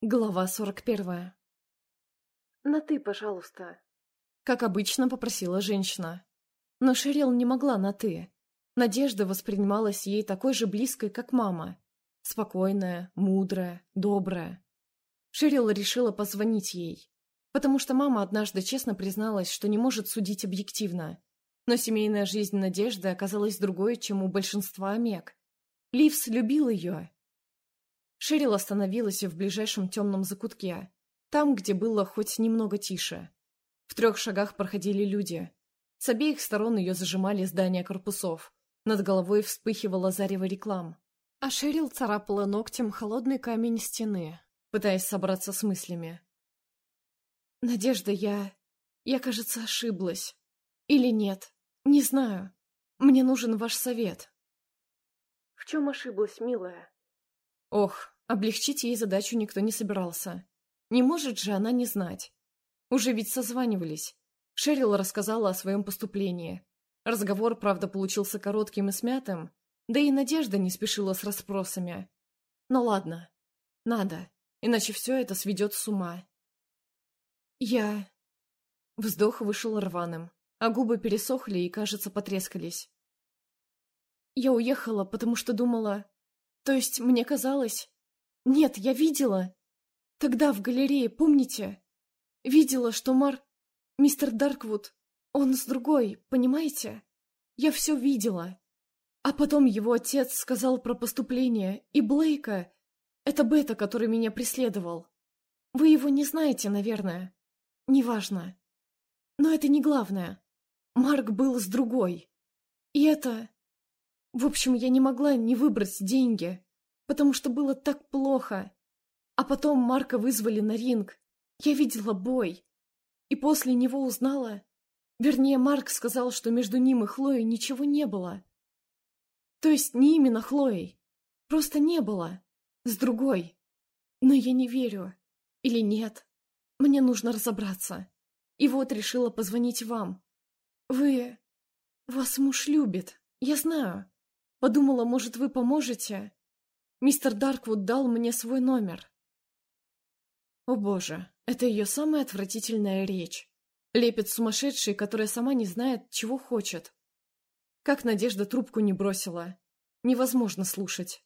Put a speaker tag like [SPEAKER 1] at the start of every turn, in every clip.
[SPEAKER 1] Глава сорок первая.
[SPEAKER 2] «На «ты», пожалуйста», —
[SPEAKER 1] как обычно попросила женщина. Но Шерил не могла на «ты». Надежда воспринималась ей такой же близкой, как мама. Спокойная, мудрая, добрая. Шерил решила позвонить ей, потому что мама однажды честно призналась, что не может судить объективно. Но семейная жизнь Надежды оказалась другой, чем у большинства Омег. Ливс любил ее, Шерил остановилась в ближайшем темном закутке, там, где было хоть немного тише. В трех шагах проходили люди. С обеих сторон ее зажимали здания корпусов. Над головой вспыхивала зарево реклам. А Шерил царапала ногтем холодный камень стены, пытаясь собраться с мыслями. «Надежда, я... я, кажется, ошиблась. Или нет? Не знаю. Мне нужен ваш совет».
[SPEAKER 2] «В чем ошиблась, милая?»
[SPEAKER 1] Ох, облегчить ей задачу никто не собирался. Не может же она не знать. Уже ведь созванивались. Шерил рассказала о своем поступлении. Разговор, правда, получился коротким и смятым, да и Надежда не спешила с расспросами. Но ладно, надо, иначе все это сведет с ума. Я... Вздох вышел рваным, а губы пересохли и, кажется, потрескались. Я уехала, потому что думала, то есть мне казалось... Нет, я видела. Тогда в галерее, помните? Видела, что Мар... Мистер Дарквуд, он с другой, понимаете? Я все видела. А потом его отец сказал про поступление, и Блейка... Это Бета, который меня преследовал. Вы его не знаете, наверное. Неважно. Но это не главное. Марк был с другой. И это... В общем, я не могла не выбрать деньги, потому что было так плохо. А потом Марка вызвали на ринг. Я видела бой. И после него узнала... Вернее, Марк сказал, что между ним и Хлоей ничего не было. То есть не именно Хлоей. Просто не было. С другой. Но я не верю. Или нет. Мне нужно разобраться. И вот решила позвонить вам. Вы... Вас муж любит. Я знаю. Подумала, может, вы поможете? Мистер Дарквуд дал мне свой номер. О боже, это ее самая отвратительная речь. Лепит сумасшедший, которая сама не знает, чего хочет. Как Надежда трубку не бросила. Невозможно слушать.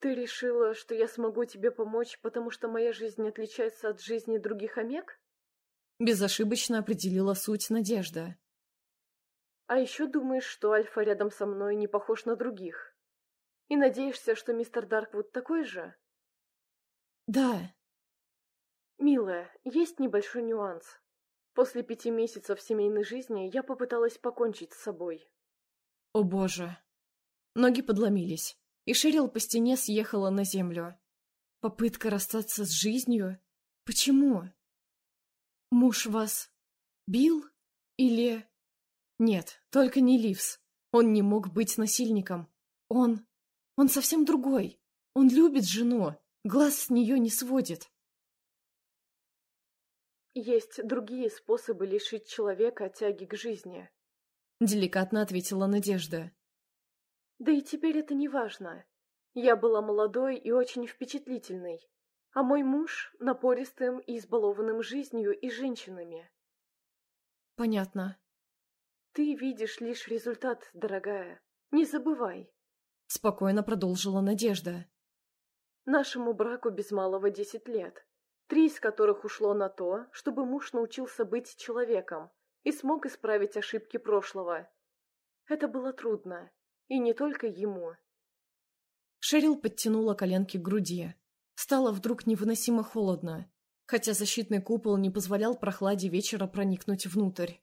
[SPEAKER 2] «Ты решила, что я смогу тебе помочь, потому что моя жизнь отличается от жизни других омег?»
[SPEAKER 1] Безошибочно определила суть Надежда.
[SPEAKER 2] А еще думаешь, что Альфа рядом со мной не похож на других? И надеешься, что мистер Дарквуд такой же?
[SPEAKER 1] Да.
[SPEAKER 2] Милая, есть небольшой нюанс. После пяти месяцев семейной жизни я попыталась покончить с собой.
[SPEAKER 1] О боже. Ноги подломились, и Шерил по стене съехала на землю. Попытка расстаться с жизнью? Почему? Муж вас бил? Или... Нет, только не Ливс. Он не мог быть насильником. Он... Он совсем другой. Он любит жену, глаз с нее не сводит.
[SPEAKER 2] Есть другие способы лишить человека тяги к жизни.
[SPEAKER 1] Деликатно ответила Надежда.
[SPEAKER 2] Да и теперь это не важно. Я была молодой и очень впечатлительной, а мой муж напористым и избалованным жизнью и женщинами.
[SPEAKER 1] Понятно.
[SPEAKER 2] Ты видишь лишь результат, дорогая. Не забывай.
[SPEAKER 1] Спокойно продолжила Надежда.
[SPEAKER 2] Нашему браку без малого десять лет, три из которых ушло на то, чтобы муж научился быть человеком и смог исправить ошибки прошлого. Это было трудно, и не только ему.
[SPEAKER 1] Шерил подтянула коленки к груди. Стало вдруг невыносимо холодно, хотя защитный купол не позволял прохладе вечера проникнуть внутрь.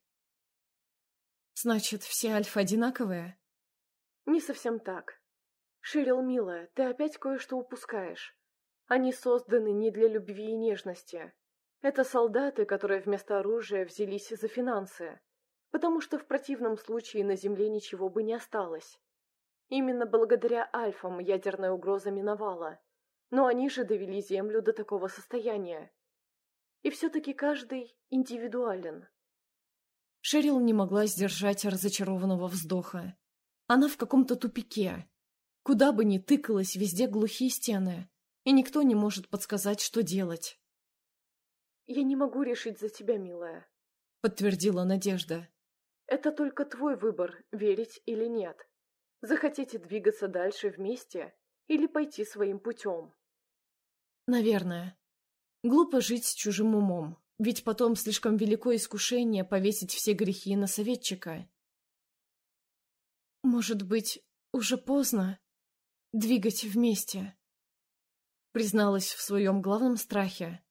[SPEAKER 1] Значит, все альфа одинаковые?
[SPEAKER 2] Не совсем так. Ширил, милая, ты опять кое-что упускаешь. Они созданы не для любви и нежности. Это солдаты, которые вместо оружия взялись за финансы, потому что в противном случае на Земле ничего бы не осталось. Именно благодаря альфам ядерная угроза миновала, но они же довели Землю до такого состояния. И все-таки каждый индивидуален.
[SPEAKER 1] Шерил не могла сдержать разочарованного вздоха. Она в каком-то тупике. Куда бы ни тыкалась, везде глухие стены. и никто не может подсказать, что делать.
[SPEAKER 2] «Я не могу решить за тебя, милая», —
[SPEAKER 1] подтвердила Надежда.
[SPEAKER 2] «Это только твой выбор, верить или нет. Захотите двигаться дальше вместе или пойти своим путем?»
[SPEAKER 1] «Наверное. Глупо жить с чужим умом, ведь потом слишком велико искушение повесить все грехи на советчика». «Может быть, уже поздно? Двигать вместе?» Призналась в своем главном страхе,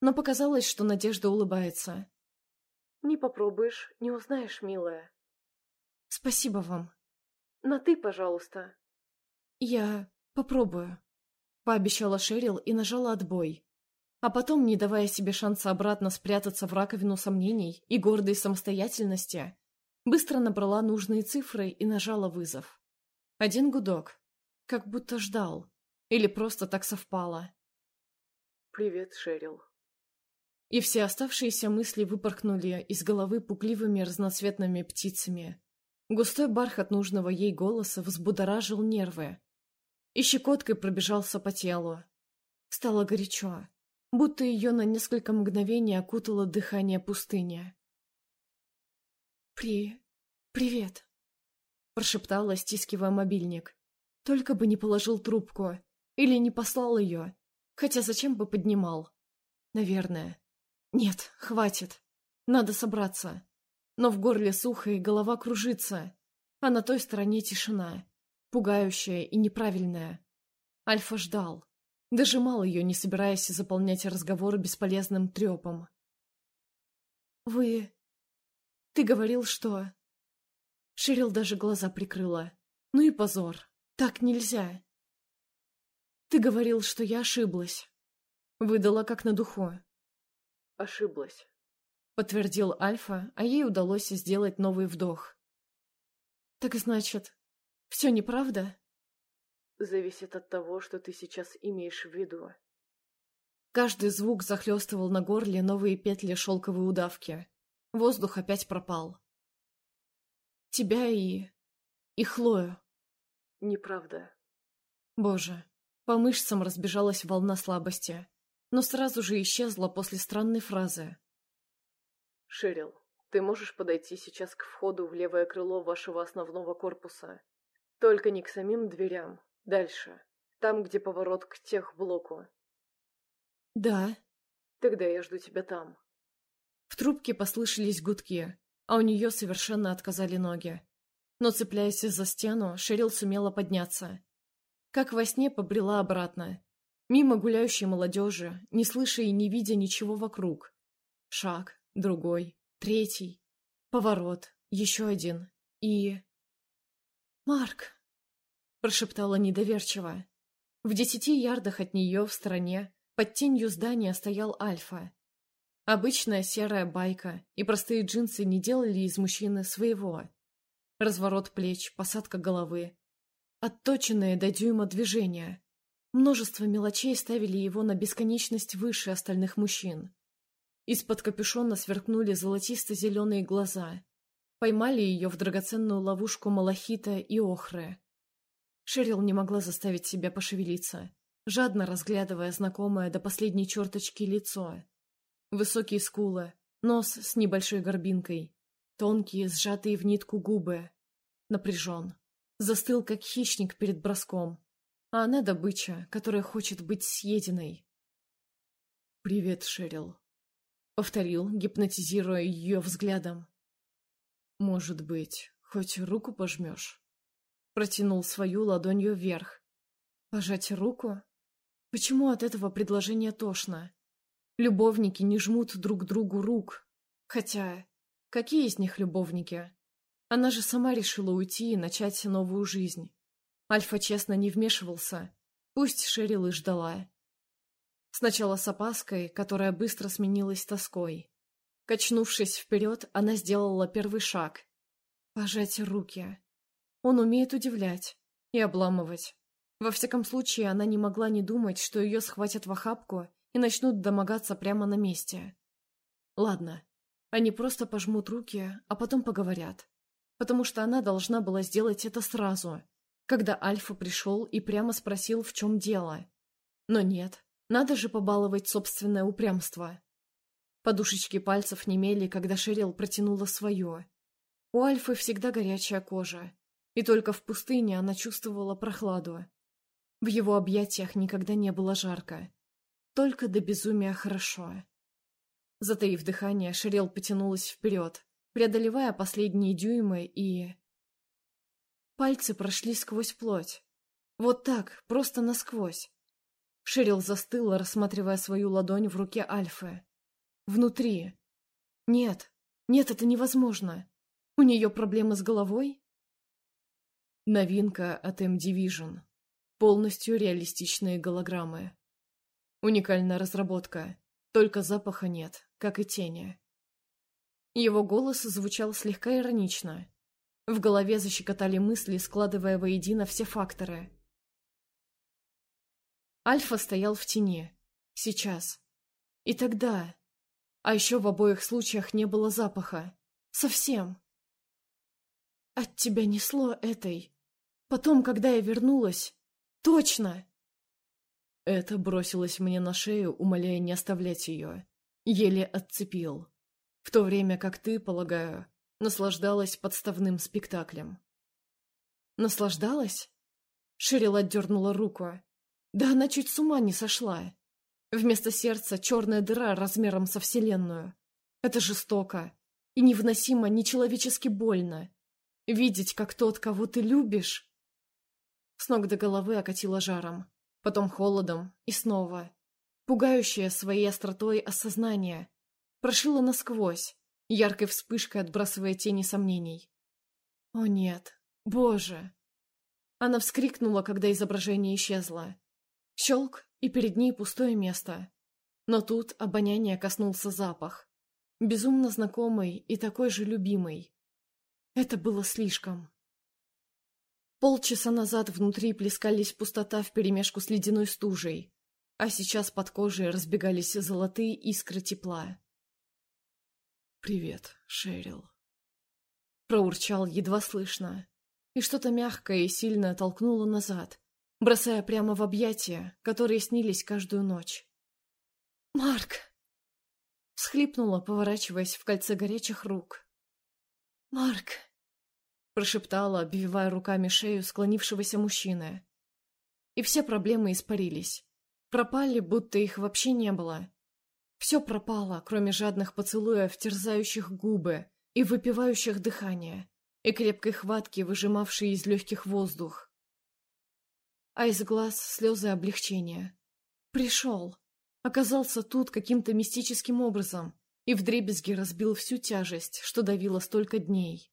[SPEAKER 1] но показалось, что Надежда улыбается.
[SPEAKER 2] «Не попробуешь, не узнаешь, милая».
[SPEAKER 1] «Спасибо вам».
[SPEAKER 2] «На ты, пожалуйста».
[SPEAKER 1] «Я попробую», — пообещала Шерил и нажала отбой. А потом, не давая себе шанса обратно спрятаться в раковину сомнений и гордой самостоятельности, быстро набрала нужные цифры и нажала вызов. Один гудок. Как будто ждал. Или просто так совпало.
[SPEAKER 2] «Привет, Шерил».
[SPEAKER 1] И все оставшиеся мысли выпорхнули из головы пугливыми разноцветными птицами. Густой бархат нужного ей голоса взбудоражил нервы. И щекоткой пробежался по телу. Стало горячо, будто ее на несколько мгновений окутало дыхание пустыни. «При... привет», — прошептала, стискивая мобильник. «Только бы не положил трубку. Или не послал ее. Хотя зачем бы поднимал? Наверное. Нет, хватит. Надо собраться. Но в горле сухо и голова кружится. А на той стороне тишина. Пугающая и неправильная. Альфа ждал. Дожимал ее, не собираясь заполнять разговоры бесполезным трепом. «Вы... Ты говорил, что...» Шерил даже глаза прикрыла. «Ну и позор. Так нельзя. Ты говорил, что я ошиблась. Выдала как на духу.
[SPEAKER 2] Ошиблась.
[SPEAKER 1] Подтвердил Альфа, а ей удалось сделать новый вдох. Так значит, все неправда?
[SPEAKER 2] Зависит от того, что ты сейчас имеешь в виду.
[SPEAKER 1] Каждый звук захлестывал на горле новые петли шелковой удавки. Воздух опять пропал. Тебя и... и Хлою.
[SPEAKER 2] Неправда.
[SPEAKER 1] Боже, по мышцам разбежалась волна слабости, но сразу же исчезла после странной фразы.
[SPEAKER 2] «Шерил, ты можешь подойти сейчас к входу в левое крыло вашего основного корпуса? Только не к самим дверям, дальше, там, где поворот к техблоку».
[SPEAKER 1] «Да».
[SPEAKER 2] «Тогда я жду тебя там».
[SPEAKER 1] В трубке послышались гудки, а у нее совершенно отказали ноги. Но, цепляясь за стену, Шерил сумела подняться. Как во сне побрела обратно. Мимо гуляющей молодежи, не слыша и не видя ничего вокруг. Шаг, другой, третий. Поворот, еще один. И... «Марк!» — прошептала недоверчиво. В десяти ярдах от нее, в стороне, под тенью здания стоял Альфа. Обычная серая байка и простые джинсы не делали из мужчины своего. Разворот плеч, посадка головы, Отточенные до дюйма движения. Множество мелочей ставили его на бесконечность выше остальных мужчин. Из-под капюшона сверкнули золотисто-зеленые глаза. Поймали ее в драгоценную ловушку малахита и охры. Шерил не могла заставить себя пошевелиться, жадно разглядывая знакомое до последней черточки лицо. Высокие скулы, нос с небольшой горбинкой, тонкие, сжатые в нитку губы. Напряжен. Застыл, как хищник перед броском. А она добыча, которая хочет быть съеденной. «Привет, Шерил», — повторил, гипнотизируя ее взглядом. «Может быть, хоть руку пожмешь?» Протянул свою ладонью вверх. «Пожать руку? Почему от этого предложения тошно? Любовники не жмут друг другу рук. Хотя, какие из них любовники?» Она же сама решила уйти и начать новую жизнь. Альфа честно не вмешивался. Пусть Шерил и ждала. Сначала с опаской, которая быстро сменилась тоской. Качнувшись вперед, она сделала первый шаг. Пожать руки. Он умеет удивлять и обламывать. Во всяком случае, она не могла не думать, что ее схватят в охапку и начнут домогаться прямо на месте. Ладно, они просто пожмут руки, а потом поговорят потому что она должна была сделать это сразу, когда Альфа пришел и прямо спросил, в чем дело. Но нет, надо же побаловать собственное упрямство. Подушечки пальцев немели, когда Шерил протянула свое. У Альфы всегда горячая кожа, и только в пустыне она чувствовала прохладу. В его объятиях никогда не было жарко. Только до безумия хорошо. Затаив дыхание, Шерил потянулась вперед, преодолевая последние дюймы и... Пальцы прошли сквозь плоть. Вот так, просто насквозь. Шерил застыла, рассматривая свою ладонь в руке Альфы. Внутри. Нет, нет, это невозможно. У нее проблемы с головой? Новинка от M-Division. Полностью реалистичные голограммы. Уникальная разработка. Только запаха нет, как и тени. Его голос звучал слегка иронично. В голове защекотали мысли, складывая воедино все факторы. Альфа стоял в тени. Сейчас. И тогда. А еще в обоих случаях не было запаха. Совсем. От тебя несло этой. Потом, когда я вернулась... Точно! Это бросилось мне на шею, умоляя не оставлять ее. Еле отцепил. В то время как ты, полагаю, наслаждалась подставным спектаклем. Наслаждалась? Ширил отдернула руку. Да она чуть с ума не сошла. Вместо сердца черная дыра размером со Вселенную. Это жестоко и невыносимо нечеловечески больно. Видеть, как тот, кого ты любишь... С ног до головы окатило жаром, потом холодом и снова. Пугающее своей остротой осознание. Прошило насквозь, яркой вспышкой отбрасывая тени сомнений. О нет, боже! Она вскрикнула, когда изображение исчезло. Щелк, и перед ней пустое место. Но тут обоняние коснулся запах. Безумно знакомый и такой же любимый. Это было слишком. Полчаса назад внутри плескались пустота вперемешку с ледяной стужей, а сейчас под кожей разбегались золотые искры тепла.
[SPEAKER 3] «Привет, Шерил», —
[SPEAKER 1] проурчал едва слышно, и что-то мягкое и сильное толкнуло назад, бросая прямо в объятия, которые снились каждую ночь. «Марк!» — всхлипнула, поворачиваясь в кольце горячих рук. «Марк!» — прошептала, обвивая руками шею склонившегося мужчины. И все проблемы испарились. Пропали, будто их вообще не было. Все пропало, кроме жадных поцелуев, терзающих губы и выпивающих дыхание, и крепкой хватки, выжимавшей из легких воздух. А из глаз слезы облегчения. Пришел. Оказался тут каким-то мистическим образом и вдребезги разбил всю тяжесть, что давила столько дней.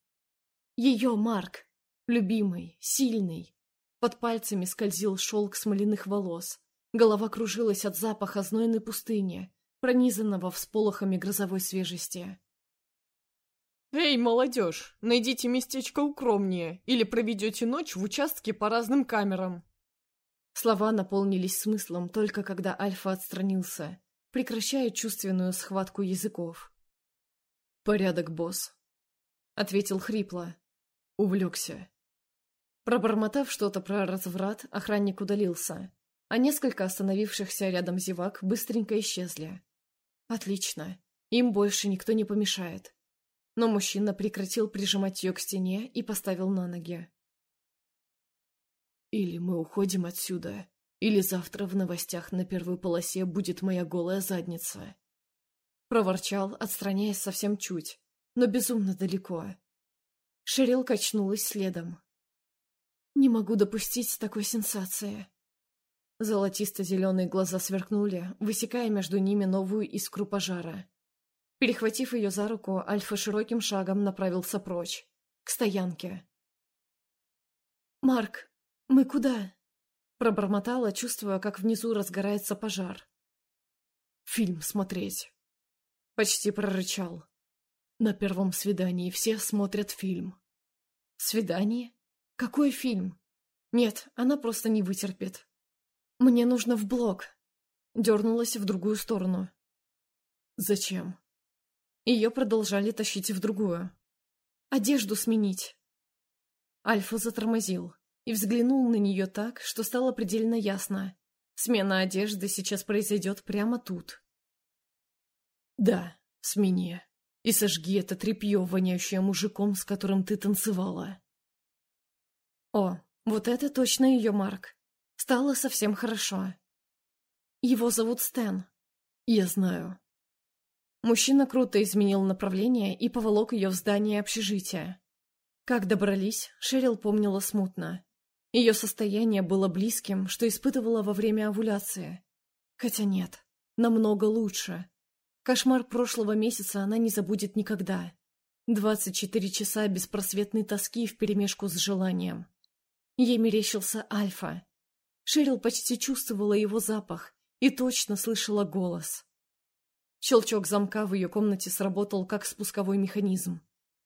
[SPEAKER 1] Ее Марк, любимый, сильный. Под пальцами скользил шелк смоляных волос. Голова кружилась от запаха знойной пустыни, пронизанного всполохами грозовой свежести.
[SPEAKER 4] «Эй, молодежь, найдите местечко укромнее или проведете ночь в участке по разным камерам!»
[SPEAKER 1] Слова наполнились смыслом только когда Альфа отстранился, прекращая чувственную схватку языков.
[SPEAKER 3] «Порядок, босс», — ответил хрипло. Увлекся.
[SPEAKER 1] Пробормотав что-то про разврат, охранник удалился, а несколько остановившихся рядом зевак быстренько исчезли. Отлично. Им больше никто не помешает. Но мужчина прекратил прижимать ее к стене и поставил на ноги.
[SPEAKER 3] Или мы уходим отсюда, или завтра в новостях на первой полосе будет моя голая задница.
[SPEAKER 1] Проворчал, отстраняясь совсем чуть, но безумно далеко. Шерил качнулась следом. Не могу допустить такой сенсации. Золотисто-зеленые глаза сверкнули, высекая между ними новую искру пожара. Перехватив ее за руку, Альфа широким шагом направился прочь, к стоянке. «Марк, мы куда?» Пробормотала, чувствуя, как внизу разгорается пожар.
[SPEAKER 3] «Фильм смотреть!»
[SPEAKER 1] Почти прорычал.
[SPEAKER 3] «На первом свидании все смотрят фильм».
[SPEAKER 1] «Свидание? Какой фильм?» «Нет, она просто не вытерпит. «Мне нужно в блок!» Дернулась в другую сторону.
[SPEAKER 3] «Зачем?»
[SPEAKER 1] Ее продолжали тащить в другую. «Одежду сменить!» Альфа затормозил и взглянул на нее так, что стало предельно ясно. Смена одежды сейчас произойдет прямо тут.
[SPEAKER 3] Да, смени. И сожги это тряпье, воняющее мужиком, с которым ты танцевала.
[SPEAKER 1] О, вот это точно ее Марк. Стало совсем хорошо. Его зовут Стэн.
[SPEAKER 3] Я знаю.
[SPEAKER 1] Мужчина круто изменил направление и поволок ее в здание общежития. Как добрались, Шерил помнила смутно. Ее состояние было близким, что испытывала во время овуляции. Хотя нет, намного лучше. Кошмар прошлого месяца она не забудет никогда. 24 часа беспросветной тоски вперемешку с желанием. Ей мерещился Альфа. Шерил почти чувствовала его запах и точно слышала голос. Щелчок замка в ее комнате сработал как спусковой механизм.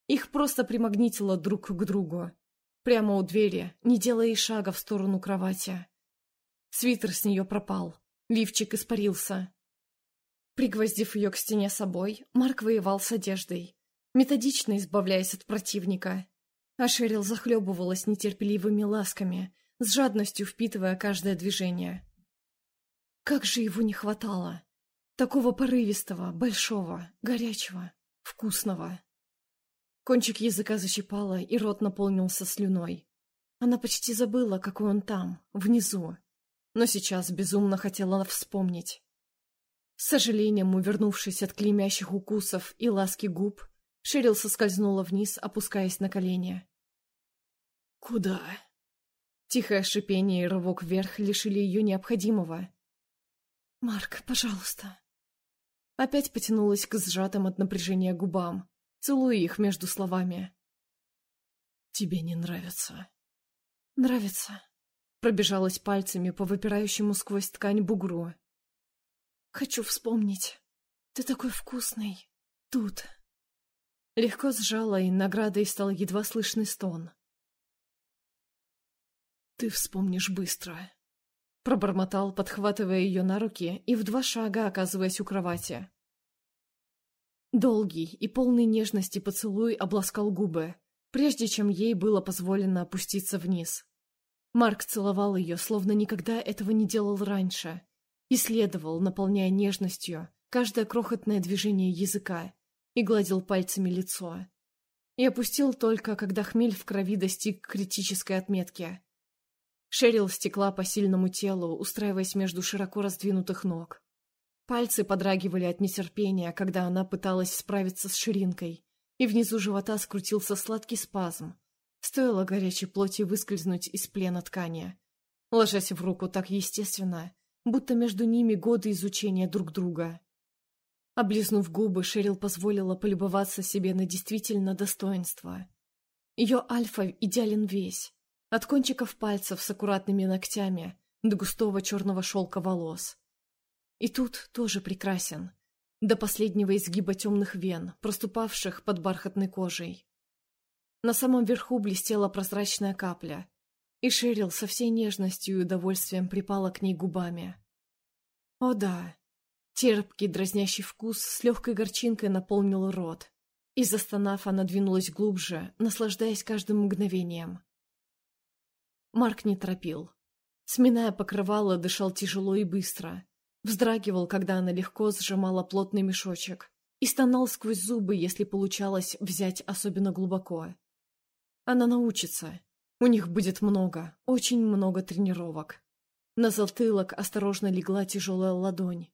[SPEAKER 1] Их просто примагнитило друг к другу. Прямо у двери, не делая и шага в сторону кровати. Свитер с нее пропал. Лифчик испарился. Пригвоздив ее к стене собой, Марк воевал с одеждой, методично избавляясь от противника. А Шерил захлебывалась нетерпеливыми ласками, с жадностью впитывая каждое движение. Как же его не хватало! Такого порывистого, большого, горячего, вкусного. Кончик языка защипало, и рот наполнился слюной. Она почти забыла, какой он там, внизу. Но сейчас безумно хотела вспомнить. С сожалением, увернувшись от клеймящих укусов и ласки губ, Шерил соскользнула вниз, опускаясь на колени.
[SPEAKER 3] «Куда?»
[SPEAKER 1] Тихое шипение и рывок вверх лишили ее необходимого.
[SPEAKER 2] «Марк, пожалуйста».
[SPEAKER 1] Опять потянулась к сжатым от напряжения губам, целуя их между словами.
[SPEAKER 3] «Тебе не нравится?»
[SPEAKER 2] «Нравится».
[SPEAKER 1] Пробежалась пальцами по выпирающему сквозь ткань бугру.
[SPEAKER 2] «Хочу вспомнить. Ты такой вкусный. Тут».
[SPEAKER 1] Легко сжала, и наградой стал едва слышный стон.
[SPEAKER 3] «Ты вспомнишь быстро», —
[SPEAKER 1] пробормотал, подхватывая ее на руки и в два шага оказываясь у кровати. Долгий и полный нежности поцелуй обласкал губы, прежде чем ей было позволено опуститься вниз. Марк целовал ее, словно никогда этого не делал раньше, исследовал, наполняя нежностью каждое крохотное движение языка и гладил пальцами лицо. И опустил только, когда хмель в крови достиг критической отметки. Шерил стекла по сильному телу, устраиваясь между широко раздвинутых ног. Пальцы подрагивали от нетерпения, когда она пыталась справиться с ширинкой, и внизу живота скрутился сладкий спазм. Стоило горячей плоти выскользнуть из плена ткани. Ложась в руку так естественно, будто между ними годы изучения друг друга. Облизнув губы, Шерил позволила полюбоваться себе на действительно достоинство. Ее альфа идеален весь, от кончиков пальцев с аккуратными ногтями до густого черного шелка волос. И тут тоже прекрасен. До последнего изгиба темных вен, проступавших под бархатной кожей. На самом верху блестела прозрачная капля, и Шерил со всей нежностью и удовольствием припала к ней губами. О да, терпкий дразнящий вкус с легкой горчинкой наполнил рот, и, застонав, она двинулась глубже, наслаждаясь каждым мгновением. Марк не торопил. Сминая покрывало, дышал тяжело и быстро. Вздрагивал, когда она легко сжимала плотный мешочек. И стонал сквозь зубы, если получалось взять особенно глубоко. Она научится. У них будет много, очень много тренировок. На затылок осторожно легла тяжелая ладонь.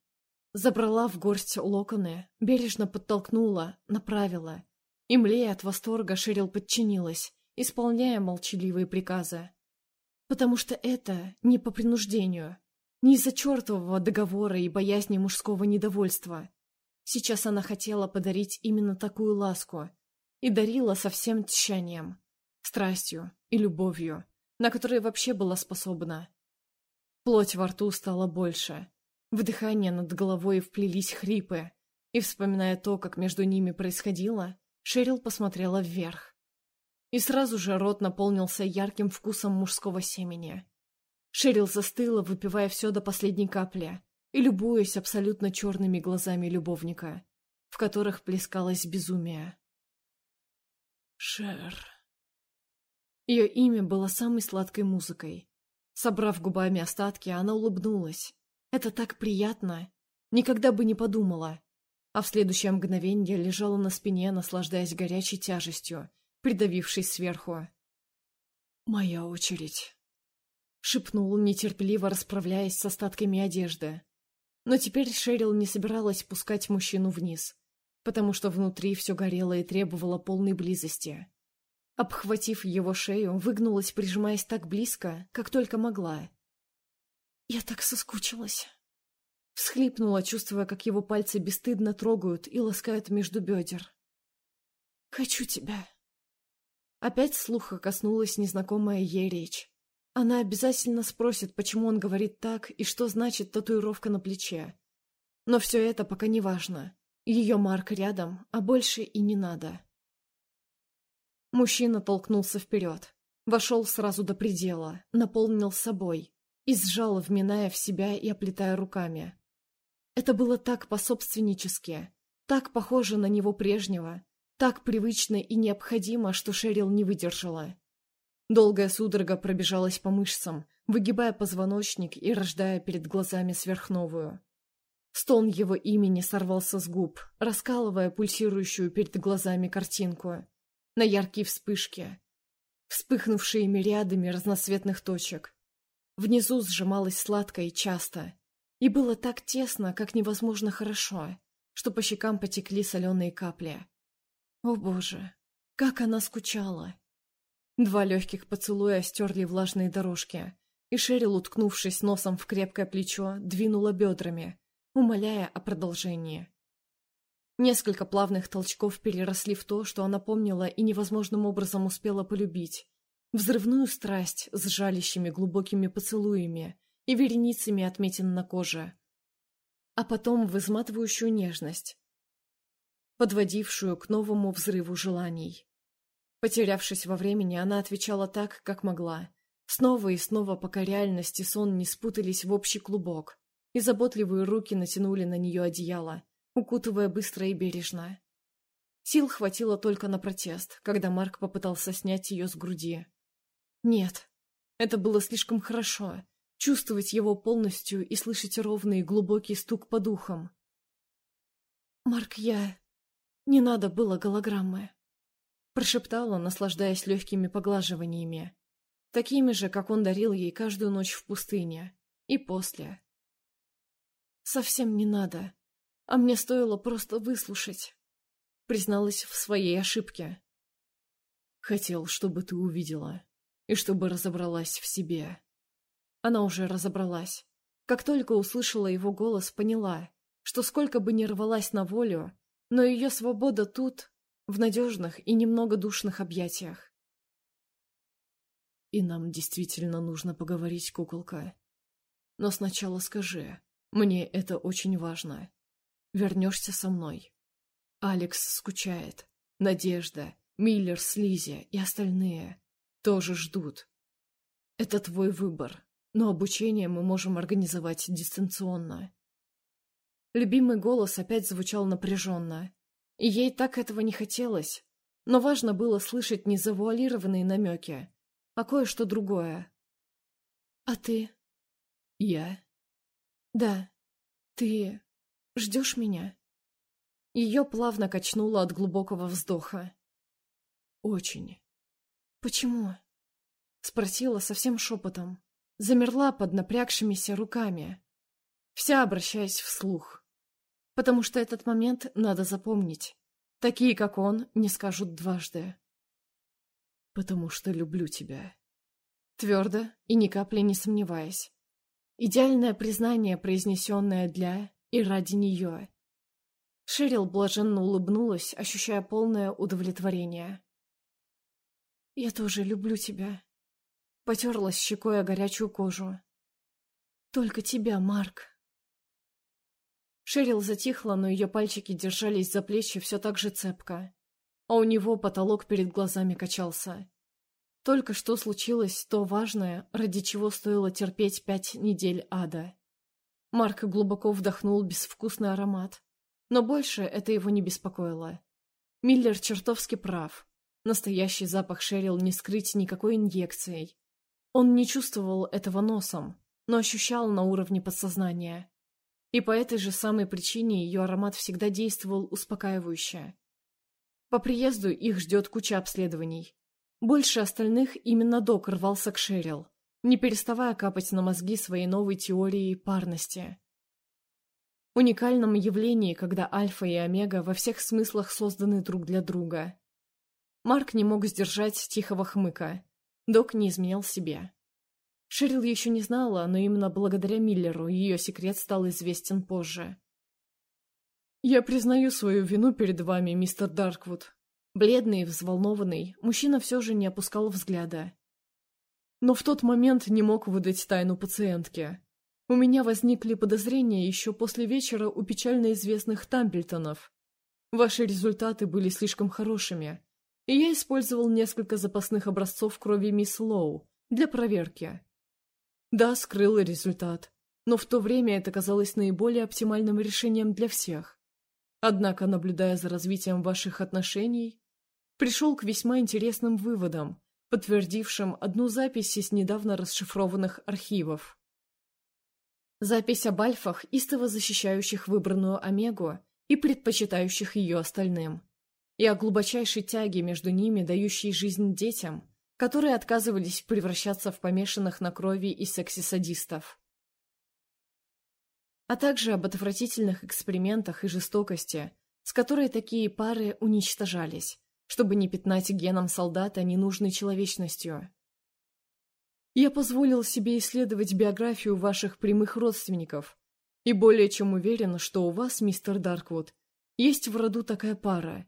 [SPEAKER 1] Забрала в горсть локоны, бережно подтолкнула, направила. И, млея от восторга, Шерил подчинилась, исполняя молчаливые приказы. Потому что это не по принуждению, не из-за чертового договора и боязни мужского недовольства. Сейчас она хотела подарить именно такую ласку. И дарила со всем тщанием, страстью и любовью, на которые вообще была способна. Плоть во рту стала больше. В дыхание над головой вплелись хрипы. И, вспоминая то, как между ними происходило, Шерил посмотрела вверх и сразу же рот наполнился ярким вкусом мужского семени. Шерил застыла, выпивая все до последней капли и любуясь абсолютно черными глазами любовника, в которых плескалось безумие. Шер. Ее имя было самой сладкой музыкой, Собрав губами остатки, она улыбнулась. Это так приятно. Никогда бы не подумала. А в следующее мгновение лежала на спине, наслаждаясь горячей тяжестью, придавившись сверху. «Моя очередь», — шепнул, нетерпеливо расправляясь с остатками одежды. Но теперь Шерил не собиралась пускать мужчину вниз, потому что внутри все горело и требовало полной близости. Обхватив его шею, выгнулась, прижимаясь так близко, как только могла. «Я так соскучилась!» Всхлипнула, чувствуя, как его пальцы бесстыдно трогают и ласкают между бедер. «Хочу тебя!» Опять слуха коснулась незнакомая ей речь. Она обязательно спросит, почему он говорит так и что значит татуировка на плече. Но все это пока не важно. Ее Марк рядом, а больше и не надо. Мужчина толкнулся вперед. Вошел сразу до предела, наполнил собой и сжал, вминая в себя и оплетая руками. Это было так пособственнически, так похоже на него прежнего, так привычно и необходимо, что Шерил не выдержала. Долгая судорога пробежалась по мышцам, выгибая позвоночник и рождая перед глазами сверхновую. Стон его имени сорвался с губ, раскалывая пульсирующую перед глазами картинку. На яркие вспышки, вспыхнувшие мириадами разноцветных точек. Внизу сжималось сладко и часто, и было так тесно, как невозможно хорошо, что по щекам потекли соленые капли. О боже, как она скучала! Два легких поцелуя стерли влажные дорожки, и Шерил, уткнувшись носом в крепкое плечо, двинула бедрами, умоляя о продолжении. Несколько плавных толчков переросли в то, что она помнила и невозможным образом успела полюбить. Взрывную страсть с жалящими глубокими поцелуями, и вереницами отметин на коже. А потом в изматывающую нежность, подводившую к новому взрыву желаний. Потерявшись во времени, она отвечала так, как могла. Снова и снова, пока реальность и сон не спутались в общий клубок, и заботливые руки натянули на нее одеяло, укутывая быстро и бережно. Сил хватило только на протест, когда Марк попытался снять ее с груди. Нет, это было слишком хорошо, чувствовать его полностью и слышать ровный глубокий стук по духам. «Марк, я... Не надо было голограммы», — прошептала, наслаждаясь легкими поглаживаниями, такими же, как он дарил ей каждую ночь в пустыне, и после. «Совсем не надо, а мне стоило просто выслушать», — призналась в своей ошибке. «Хотел, чтобы ты увидела, и чтобы разобралась в себе», она уже разобралась. Как только услышала его голос, поняла, что сколько бы ни рвалась на волю, но ее свобода тут, в надежных и немного душных объятиях. И нам действительно нужно поговорить, куколка. Но сначала скажи, мне это очень важно. Вернешься со мной. Алекс скучает. Надежда, Миллер с Лизи и остальные тоже ждут. Это твой выбор но обучение мы можем организовать дистанционно. Любимый голос опять звучал напряженно, и ей так этого не хотелось, но важно было слышать не завуалированные намеки, а кое-что другое. «А ты?» «Я?» «Да. Ты ждешь меня?» Ее плавно качнуло от глубокого вздоха. «Очень». «Почему?» Спросила совсем шепотом замерла под напрягшимися руками, вся обращаясь вслух. Потому что этот момент надо запомнить. Такие, как он, не скажут дважды. «Потому что люблю тебя». Твердо и ни капли не сомневаясь. Идеальное признание, произнесенное для и ради нее. Шерил блаженно улыбнулась, ощущая полное удовлетворение. «Я тоже люблю тебя», Потерлась щекой о горячую кожу. «Только тебя, Марк!» Шерил затихла, но ее пальчики держались за плечи все так же цепко. А у него потолок перед глазами качался. Только что случилось то важное, ради чего стоило терпеть пять недель ада. Марк глубоко вдохнул безвкусный аромат. Но больше это его не беспокоило. Миллер чертовски прав. Настоящий запах Шерил не скрыть никакой инъекцией. Он не чувствовал этого носом, но ощущал на уровне подсознания. И по этой же самой причине ее аромат всегда действовал успокаивающе. По приезду их ждет куча обследований. Больше остальных именно док рвался к Шерил, не переставая капать на мозги своей новой теории парности. Уникальном явлении, когда альфа и омега во всех смыслах созданы друг для друга. Марк не мог сдержать тихого хмыка. Док не изменял себе. Шерил еще не знала, но именно благодаря Миллеру ее секрет стал известен позже. «Я признаю свою вину перед вами, мистер Дарквуд». Бледный и взволнованный, мужчина все же не опускал взгляда. Но в тот момент не мог выдать тайну пациентке. У меня возникли подозрения еще после вечера у печально известных Тампельтонов. Ваши результаты были слишком хорошими, и я использовал несколько запасных образцов крови мисс Лоу для проверки. Да, скрыл результат, но в то время это казалось наиболее оптимальным решением для всех. Однако, наблюдая за развитием ваших отношений, пришел к весьма интересным выводам, подтвердившим одну запись из недавно расшифрованных архивов. Запись об альфах, истово защищающих выбранную Омегу и предпочитающих ее остальным, и о глубочайшей тяге между ними, дающей жизнь детям, которые отказывались превращаться в помешанных на крови и сексе-садистов. А также об отвратительных экспериментах и жестокости, с которой такие пары уничтожались, чтобы не пятнать геном солдата ненужной человечностью. Я позволил себе исследовать биографию ваших прямых родственников, и более чем уверен, что у вас, мистер Дарквуд, есть в роду такая пара.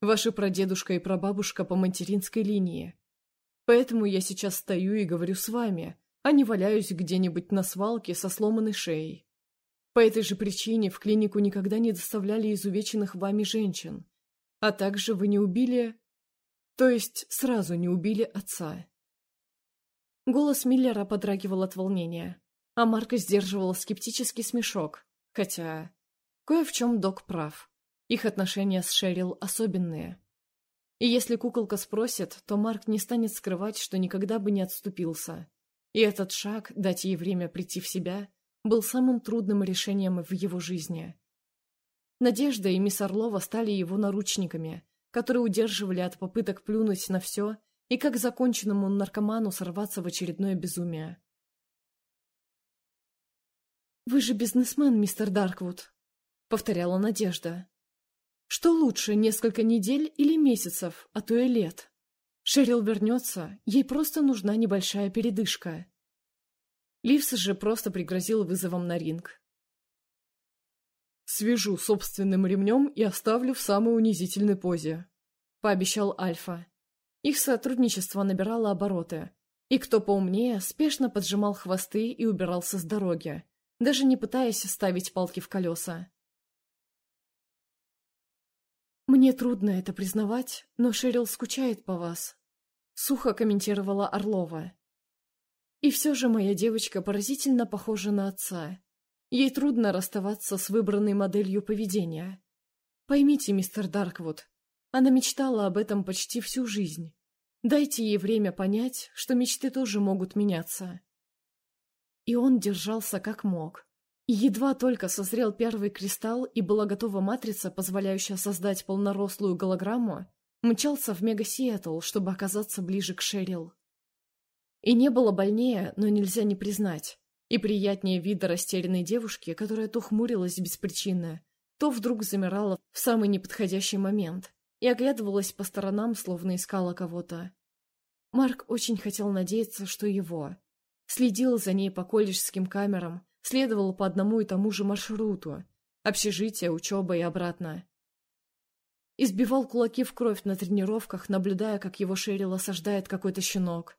[SPEAKER 1] Ваши прадедушка и прабабушка по материнской линии. Поэтому я сейчас стою и говорю с вами, а не валяюсь где-нибудь на свалке со сломанной шеей. По этой же причине в клинику никогда не доставляли изувеченных вами женщин. А также вы не убили... То есть сразу не убили отца. Голос Миллера подрагивал от волнения, а Марко сдерживал скептический смешок, хотя... Кое в чем док прав. Их отношения с Шерил особенные. И если куколка спросит, то Марк не станет скрывать, что никогда бы не отступился. И этот шаг, дать ей время прийти в себя, был самым трудным решением в его жизни. Надежда и мисс Орлова стали его наручниками, которые удерживали от попыток плюнуть на все и как законченному наркоману сорваться в очередное безумие. «Вы же бизнесмен, мистер Дарквуд», — повторяла Надежда. Что лучше, несколько недель или месяцев, а то и лет? Шерил вернется, ей просто нужна небольшая передышка. Ливс же просто пригрозил вызовом на ринг.
[SPEAKER 4] «Свяжу собственным ремнем и оставлю в самой унизительной позе», — пообещал Альфа.
[SPEAKER 1] Их сотрудничество набирало обороты, и кто поумнее спешно поджимал хвосты и убирался с дороги, даже не пытаясь ставить палки в колеса. «Мне трудно это признавать, но Шерил скучает по вас», — сухо комментировала Орлова. «И все же моя девочка поразительно похожа на отца. Ей трудно расставаться с выбранной моделью поведения. Поймите, мистер Дарквуд, она мечтала об этом почти всю жизнь. Дайте ей время понять, что мечты тоже могут меняться». И он держался как мог, едва только созрел первый кристалл и была готова матрица, позволяющая создать полнорослую голограмму, мчался в Мега-Сиэтл, чтобы оказаться ближе к Шерил. И не было больнее, но нельзя не признать, и приятнее вида растерянной девушки, которая то хмурилась беспричинно, то вдруг замирала в самый неподходящий момент и оглядывалась по сторонам, словно искала кого-то. Марк очень хотел надеяться, что его. Следил за ней по колледжским камерам, следовал по одному и тому же маршруту. Общежитие, учеба и обратно. Избивал кулаки в кровь на тренировках, наблюдая, как его Шерил осаждает какой-то щенок.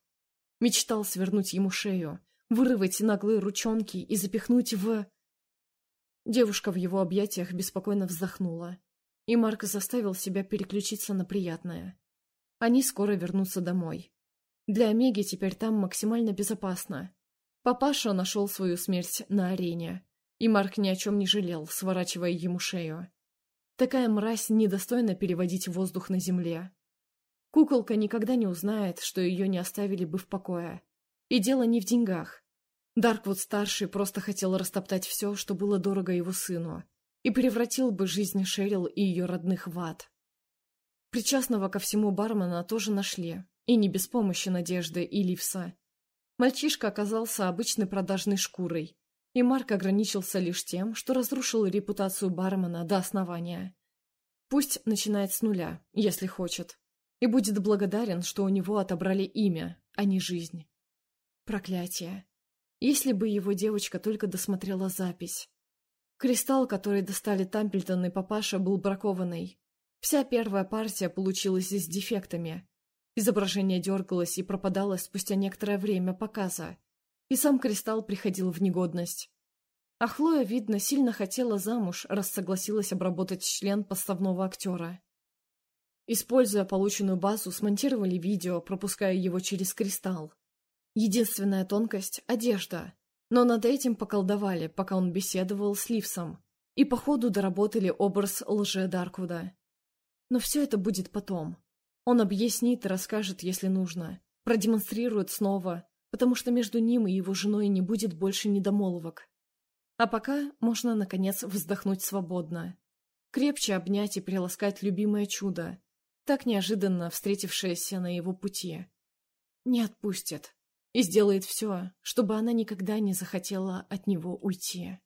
[SPEAKER 1] Мечтал свернуть ему шею, вырвать наглые ручонки и запихнуть в... Девушка в его объятиях беспокойно вздохнула, и Марк заставил себя переключиться на приятное. Они скоро вернутся домой. Для Омеги теперь там максимально безопасно. Папаша нашел свою смерть на арене, и Марк ни о чем не жалел, сворачивая ему шею. Такая мразь недостойна переводить воздух на земле. Куколка никогда не узнает, что ее не оставили бы в покое. И дело не в деньгах. Дарквуд-старший просто хотел растоптать все, что было дорого его сыну, и превратил бы жизнь Шерил и ее родных в ад. Причастного ко всему бармена тоже нашли, и не без помощи Надежды и Ливса. Мальчишка оказался обычной продажной шкурой, и Марк ограничился лишь тем, что разрушил репутацию бармена до основания. Пусть начинает с нуля, если хочет, и будет благодарен, что у него отобрали имя, а не жизнь. Проклятие. Если бы его девочка только досмотрела запись. Кристалл, который достали Тампельтон и папаша, был бракованный. Вся первая партия получилась с дефектами. Изображение дергалось и пропадало спустя некоторое время показа, и сам кристалл приходил в негодность. А Хлоя, видно, сильно хотела замуж, раз согласилась обработать член подставного актера. Используя полученную базу, смонтировали видео, пропуская его через кристалл. Единственная тонкость — одежда. Но над этим поколдовали, пока он беседовал с Ливсом. И по ходу доработали образ лже Дарквуда. Но все это будет потом. Он объяснит и расскажет, если нужно. Продемонстрирует снова, потому что между ним и его женой не будет больше недомолвок. А пока можно, наконец, вздохнуть свободно. Крепче обнять и приласкать любимое чудо, так неожиданно встретившееся на его пути. Не отпустит и сделает все, чтобы она никогда не захотела от него уйти.